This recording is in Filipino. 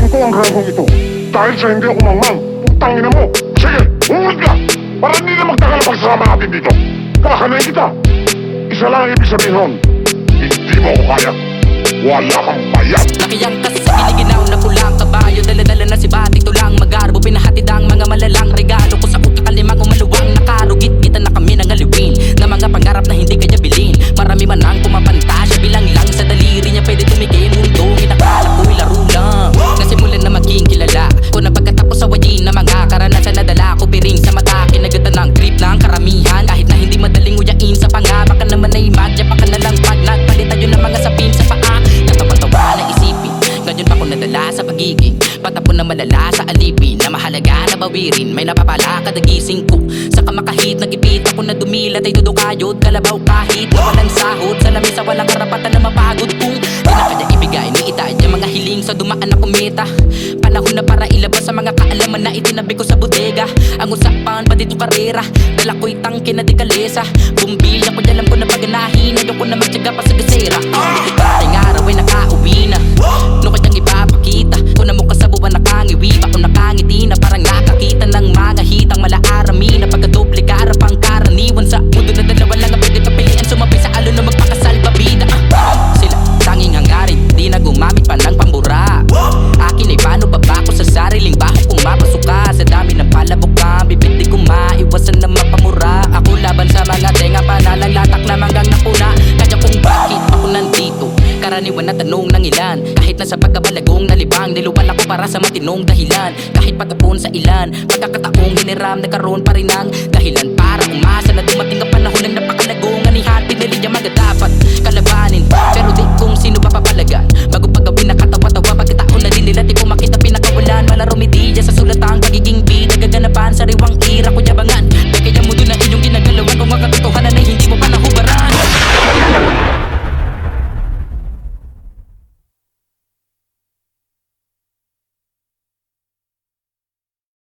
ang ranggong ito. Dahil sa hindi ako mangmang, putangin mo. Sige, umunod ka! Para hindi na magtagal ang pagsasama natin dito. Kakanayin kita. Isa lang ang ibig sabihin nun. Hindi mo ako kaya. Wala kang bayad. Nakiyang ka pagiging Patapon na malala sa alipin Na mahalaga na bawirin. May napapala kada gising ko Sa kamakahit. Nagipit ako na dumilat Ay dudukayod kalabaw kahit na walang sahod. Sa lamesa walang karapatan na mapagod Kung di na kaya ibigay ni itay Yung mga hiling. Sa dumaan na kumita Panahon na para ilabas sa mga kaalaman na itinabi ko sa bodega. Ang usapan pa dito karera Dala ko'y tangke na di kalesa. Bumbil ako alam ko na paganahin. Ayoko na magtyaga pa sa gasera Karaniwan na tanong ng ilan. Kahit nasa pagkabalagong nalibang Niluwal ako para sa matinong dahilan. Kahit pagkapon sa ilan Pagkakataong hiniram Nagkaroon pa rin ng dahilan